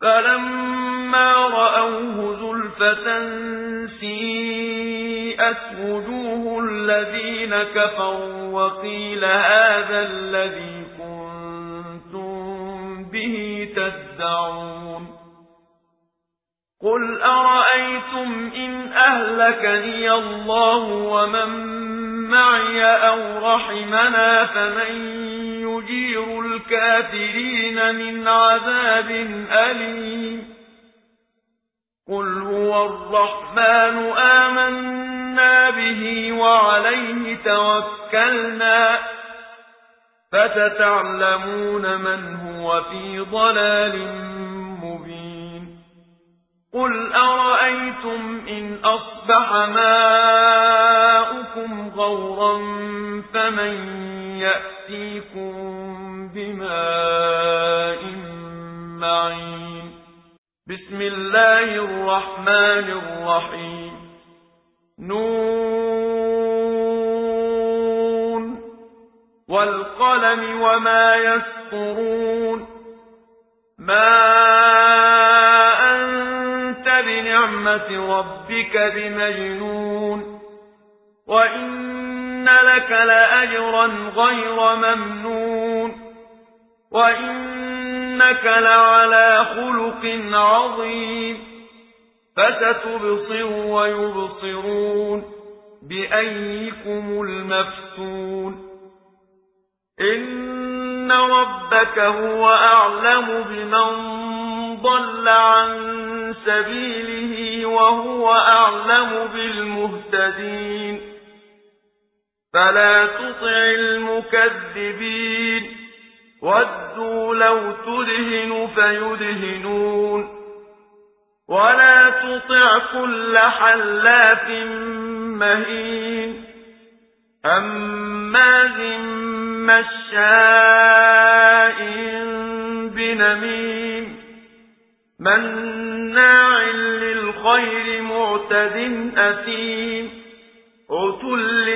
فلما رأوه زلفة سيئت وجوه الذين كفروا وقيل هذا الذي كنتم به تدعون قل أرأيتم إن أهلكني الله ومن معي أو رحمنا فمن يجير الكافرين من عذاب أليم. قل هو الرحمن آمنا به وعليه توكلنا. فتتعلمون من هو في ضلال مبين. قل أرأيتم إن أصبح ماؤكم غورا فمن يأتيكم بماء معين بسم الله الرحمن الرحيم نون والقلم وما يسطرون ما أنت بنعمة ربك بمجنون وإن لك لأجرا غير ممنون وإنك لعلى خلق عظيم فستبصر ويبصرون بأيكم المفتون إن ربك هو أعلم بمن ضل عن سبيله وهو أعلم بالمهتدين فلا تطع المكذبين. ودوا لو تدهن فيدهنون. ولا تطع كل حلاف مهين. هماز مشاء بنميم. مناع للخير معتد أثيم. عتل